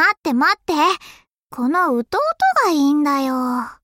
待って待って。この弟がいいんだよ。